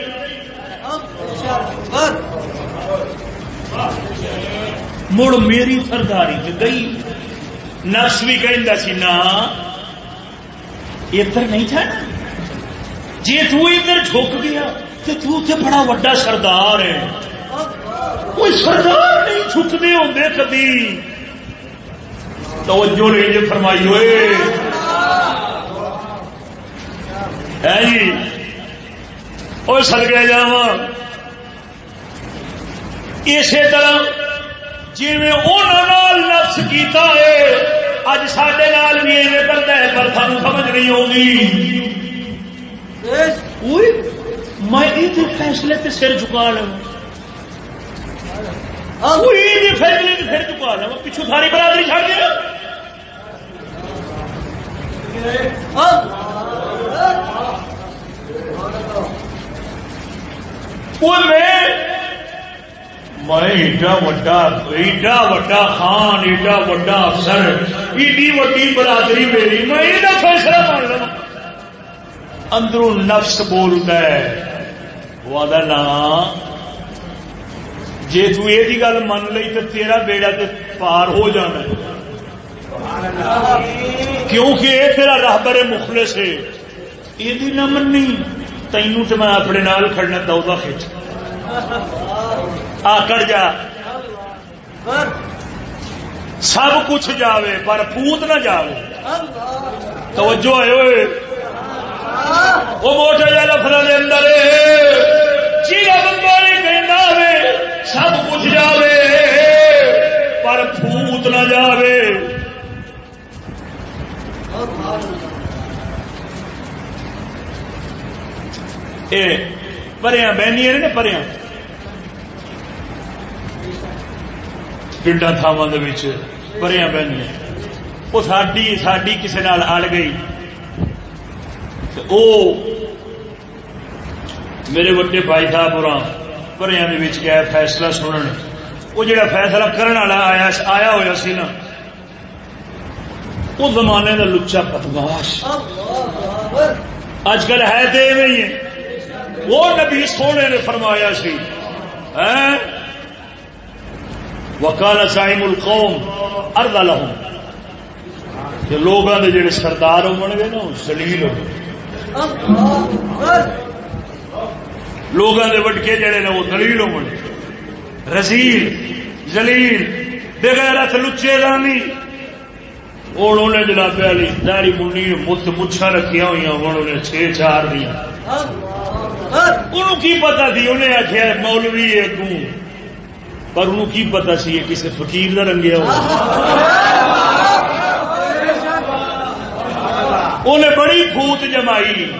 مڑ میری سرداری تے گئی نرس بھی کہ سی نا ادھر نہیں تھا جی تر جھک گیا تو تے بڑا وڈا سردار ہے۔ کوئی سردار نہیں جھکتے ہوں کدی۔ توجہ نہیں جی فرمائی ہوئے۔ ہے جی۔ وہ سد جا اسی طرح جی نفس کیتا ہے، اج سڈے نال بھی ایویں کرتا ہے، پر سانو سمجھ نہیں آگی میں فیصلے تے سر چکا لوں۔ فیصلے چکا لوں پچھو ساری برادری چڑھ دیا میں ایڈا وڈا ایڈا وڈا خان ایڈا وڈا افسر ایڈی وڈی برادری میری میں یہ فیصلہ مان لوں اندروں نفس بولتا ہے وہ نا جی تی گل من لی تو تیرا بیڑا تو پار ہو جانا کیونکہ یہ تیرا راہبر مخلص ہے یہ نہ منی تینوں تو میں اپنے نال کھڑنا دودہ کھچ آکڑ جا سب کچھ جاوے پر پوت نہ جاوے توجہ ہے ہوئے وہ موٹے جا لفظ دے اندر چیلا بندہ نہیں کہنا ہوئے سب کچھ جاوے پر پھوت نہ جاوے پریا بہنی نے پریا پنڈا تھاواں پریا بہنی وہ ساری ساری کسی نال اڑ گئی او میرے وڈے بھائی صاحب اور پریا گیا فیصلہ سننے وہ جڑا فیصلہ کرنے والا آیا آیا ہوا سی نا، وہ زمانے کا لچا پتماش اج کل ہے تو نہیں وہ نبی سونے نے فرمایا سی وکال سائم القوم ارد لہم کہ لوگوں کے جڑے سردار ہو گے نا سلیل ہو لوگوں کے وٹکے جڑے نے وہ دلیل ہو رسیل زلیل بغیر لچے رانی۔ انہوں نے جناب والی داری منی، مت مچھا رکھیا ہوئی ہوں نے چھ چار دیا۔ انہوں کی پتا تھی؟ انہیں آخیا مولوی ہے تو۔ پر انہوں کی پتا سی؟ کسی فقیر کا رنگیا ہو انہیں بڑی پھوت جمائی۔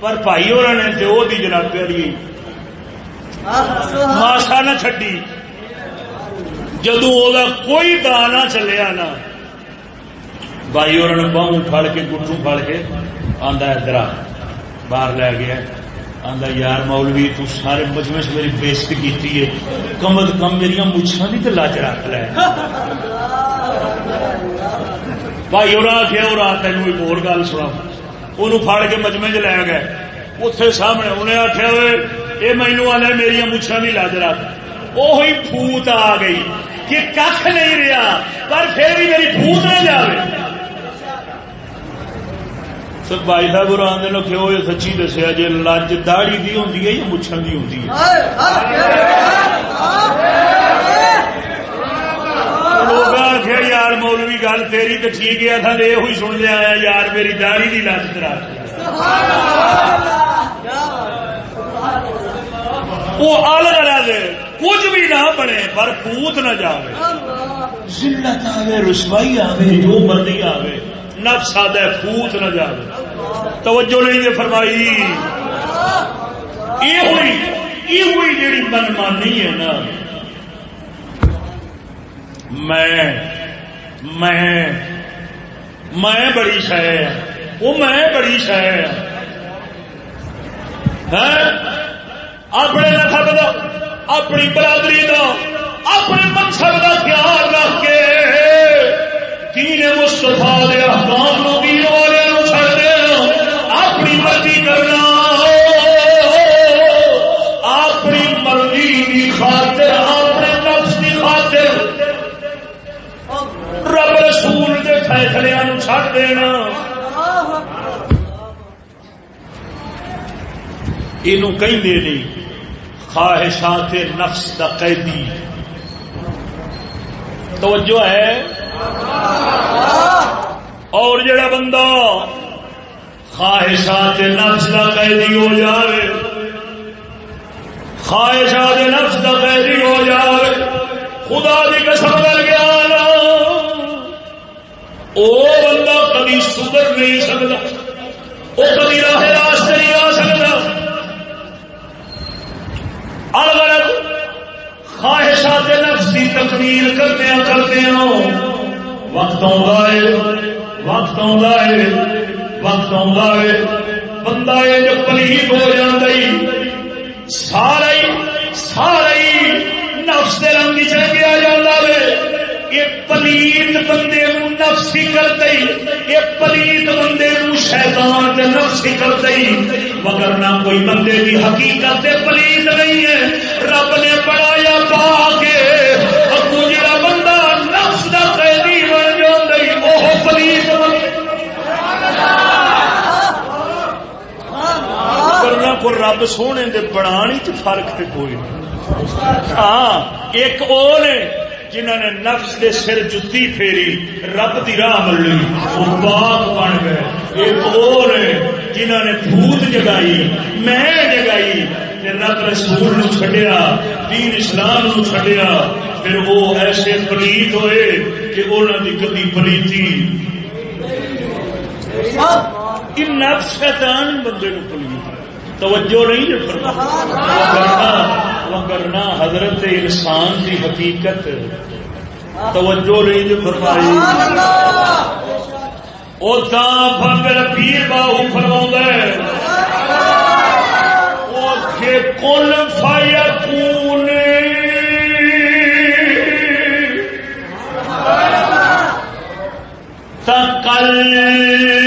پر بھائی اور نے جو دی جناب علی ماسا نہ چڈی جدو کوئی دانا چلیا نا۔ بھائی اور باہوں پھڑ کے گٹو پھڑ کے آدھا ادھر باہر لے گیا۔ آدھا یار مولوی، تو سارے مجمے سے میری بےزتی کی ہے۔ کم از کم میری مچھا بھی تو لاج رکھ لے۔ بھائی اور آخیا اور آ تین ایک اور گل سنا وہ پھاڑ کے مجمے چ لے گئے اتنے سامنے انہیں آخیا یہ مینو آنے میری مچھا بھی لج رکھ وہی پھوت آ گئی کہ کھ نہیں رہا پر پھر بھی میری پھوت نہ جائے سب بھائی صاحب اور آدھے لو کہ وہ سچی دسیا جی لج داڑی دی ہوں یا مچھان دی ہوں لوگ آخیا یار مولوی گل تیری تو ٹھیک ہے تھا یہ ہوئی سن لیا یار میری داڑی کی لت کرا وہ الگ الگ کچھ بھی نہ بنے پر پوت نہ جائے ذلت آوے رسوائی آوے جو مرضی آوے۔ نفس آدھا پوت نہ جائے توجہ نہیں دے فرمائی۔ یہ ہوئی یہ ہوئی جیڑی من مانی ہے نا۔ میں میں میں بڑی شہ وہ میں بڑی شہ ہاں؟ اپنے نسب کا اپنی برادری کا اپنے منصب کا خیال رکھ کے تین مستفا دیا کام نو بھی فیصلے دینا یہ کہیں نہیں خواہشات نفس کا قیدی توجہ ہے اور جڑا بندہ خواہشات نفس کا قیدی ہو جائے خواہشات نفس کا قیدی ہو جائے خدا کی قسم کر گیا وہ کبھی سدھر نہیں سکتا۔ وہ کبھی راہ راستے نہیں آ سکتا۔ الگ خواہشات نفس کی تکمیل کرتے ہیں کرتے ہیں۔ وقت آئے وقت آئے وقت آئے بندہ جو پلیت ہو جاتا سارا ہی سارا ہی نفس کے رنگ چل چلے جاتا ہے۔ یہ پلیت بندے نفس ہی کر دئی۔ یہ پلیت بندے شیطان کے نفس ہی دئی۔ مگر نہ کوئی بندے کی حقیقت پلیت نہیں ہے۔ رب نے بڑایا پا کے بندہ نفس کا قیدی بن پلیت کرنا کو رب سونے دے بنا فرق کوئی ہاں ایک اور جنہوں نے نفس دے سر جتی پھیری رب دی راہ ملی وہ پاک بن گئے۔ ایک اور جنہوں نے بھوت جگائی میں جگائی رب رسول نو چھڈیا دین اسلام نو چھڈیا۔ پھر وہ ایسے پلیت ہوئے کہ انہوں کی کبھی پلیتی۔ نفس شیطان بندے کو پلیت۔ توجہ نہیں جو کرنا حضرت انسان کی حقیقت. توجہ نہیں جو فرمائی. میرا پیر باہو فرما کل فائر پونے کل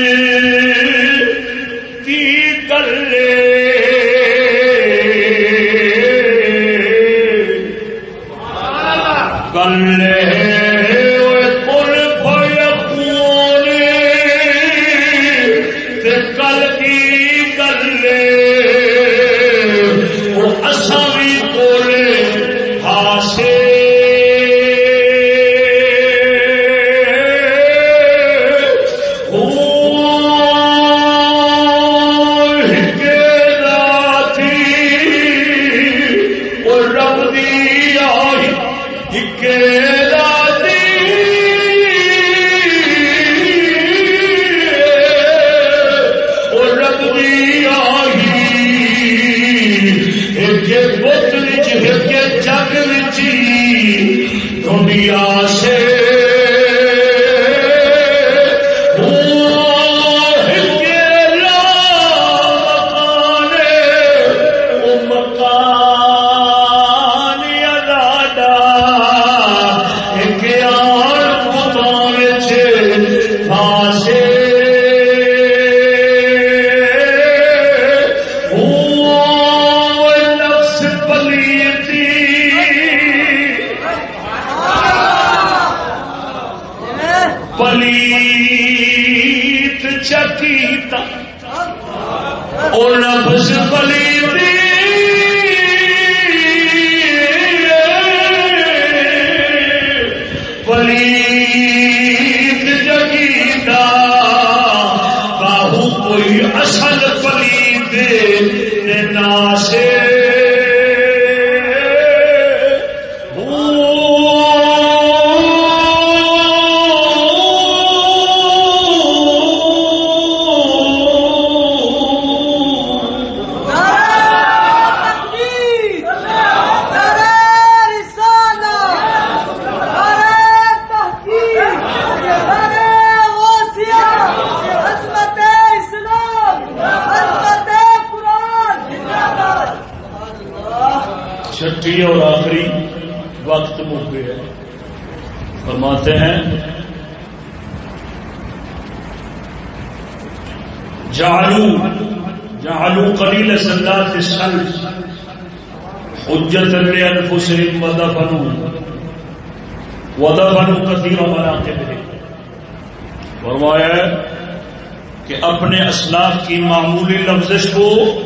کی معمولی لفزش کو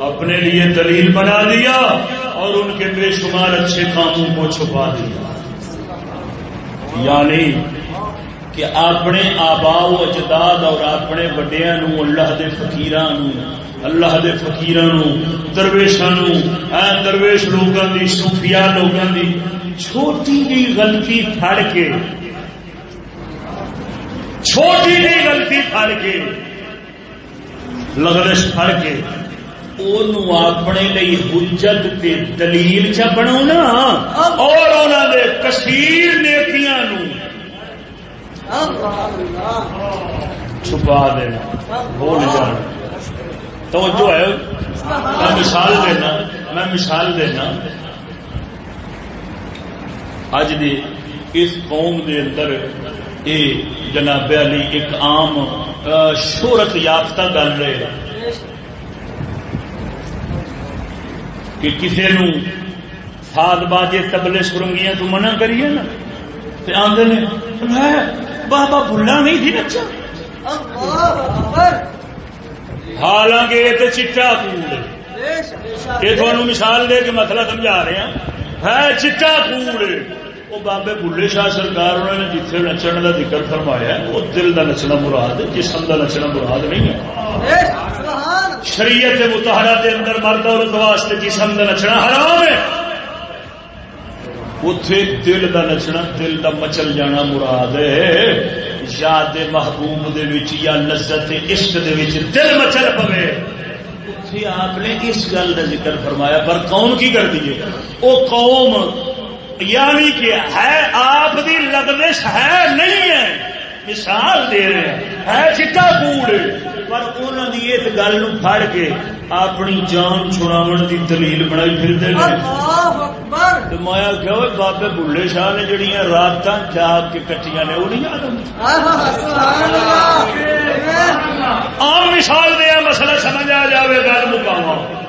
اپنے لیے دلیل بنا دیا اور ان کے بے شمار اچھے کاموں کو چھپا دیا۔ یعنی کہ اپنے آبا و اجداد اور اپنے وڈیا نو اللہ دے فقیران اللہ دے فقیران درویشان درویش لوگوں کی سوفیا لوگوں کی چھوٹی جی غلطی پھڑ کے، چھوٹی جی غلطی پھڑ کے لغرش پھڑ کے اپنے لی حجت تے دلیل چ بنا اور انہوں نے کثیر نیتیاں چھپا دینا بول جانا توجہ ہے۔ میں مثال دینا۔ میں مثال دینا۔ اج دی اس قوم دے اندر یہ جناب علی، ایک عام شہرت یافتہ گل رہے گا کہ کسی نو ساد باجے تبلے سرنگیاں تو منع کریے نا۔ آدھے بابا بلا نہیں تھی نچا حالانکہ یہ تو چٹا کوڑ یہ تھوڑا مثال دے کے مسئلہ سمجھا رہے ہیں۔ ہے چٹا کوڑ وہ بابے بلے شاہ سرکار انہوں نے جتنے نچن کا ذکر فرمایا وہ دل کا نچنا مراد جسم کا نچنا مراد نہیں ہے شریعت متحرہ کے اندر مرد عورت واسطے جسم کا نچنا حرام ہے اتے دل کا نچنا دل کا مچل جانا مراد ہے یاد محبوب دے وچ یا لذت عشق دے وچ دل مچل پوے آپ نے اس گل کا ذکر فرمایا پر قوم کی کر دیجیے وہ قوم یعنی کہ ہے آپ دی لگنش ہے نہیں ہے؟ مثال دے رہے ہیں۔ ہے چٹا کوڑ۔ پر انہوں نے اس گل نو پھڑ کے اپنی جان چھڑاو دی دلیل بنائی پھرتے ہیں۔ مایا کہ بابے بلے شاہ نے جڑیاں رات جاگ کے کٹیاں نے وہ نہیں یاد عام مثال دیا مسئلہ سمجھ آ جائے گل مکاوا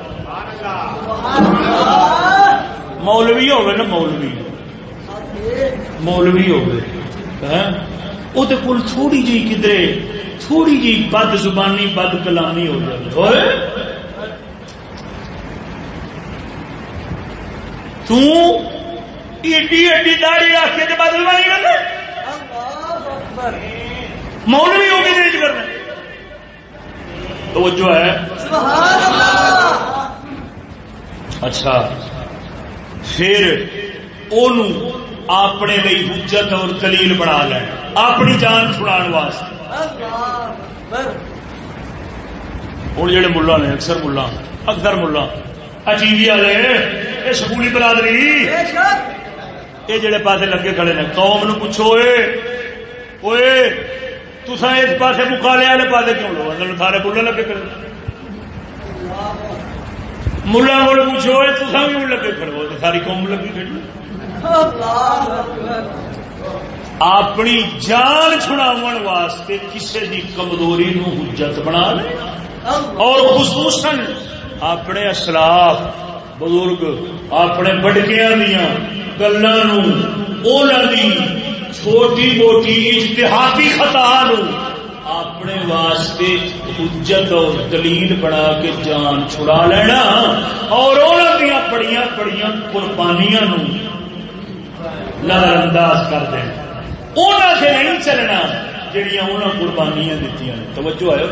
مولوی ہوگی نا مولوی. مولوی ہوگی وہ کل تھوڑی جی کدرے تھوڑی جی بد زبانی بد کلامی ہو جائے ایڈی ایڈی داڑی رکھ کے بد زبانی کرتے مولوی ہو کے نہیں کرنا تو جو ہے. اچھا. پھر اپنے لی حجت اور دلیل بنا لے، اپنی جان چھڑا واسطے۔ ہوں جڑے ملا نے، اکثر ملا اکثر ملا اچیوی والے یہ سکولی برادری یہ جڑے پاسے لگے کھڑے نے، قوم نو پوچھو تسا اس پاسے مکالے والے پاسے کیوں لو سارے بلے لگے کھڑے۔ ملا کو پوچھو تسا بھی لگے کھڑے ہو ساری قوم لگی کھڑی اپنی جان چھڑاو واسطے کسی کی کمزوری نو حجت بنا لے اور خصوصاً اپنے اسلاف بزرگ اپنے بڑکیا دیا گلوں چھوٹی موٹی اجتہادی خطا نو اپنے واسطے حجت اور دلیل بنا کے جان چھڑا لینا اور دیا بڑی بڑی قربانیاں نظر انداز کر دیں انہوں سے نہیں چلنا جہیا انہوں قربانیاں دیتی توجہ ہے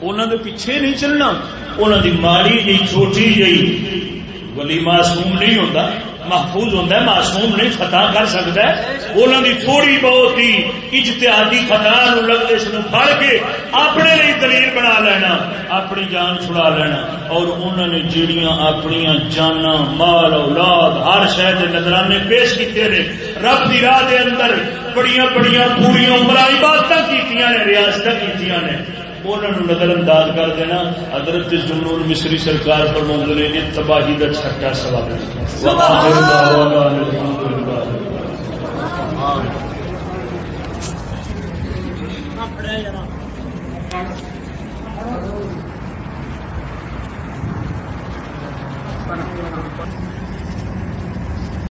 انہوں نے پیچھے نہیں چلنا انہوں دی ماڑی جی چھوٹی جی ولی معصوم نہیں ہوتا محفوظ ہوتا ہے، معصوم نہیں خطا کر سکتا ہے۔ انہوں تھوڑی بہت ہی اجتہادی خطا اس پڑ کے اپنے لیے دلیل بنا لینا، اپنی جان چھڑا لینا۔ اور انہوں نے جڑیاں اپنی جانا مال، اولاد، ہر شہر کے نظرانے پیش کیتے ہیں رب کی راہ کے اندر بڑی بڑی پوری عمر عبادت کی ریاست کی نظر انداز کر دینا، حضرت جنون مصری سرکار پر منظر نے تباہی کا چھٹا سوال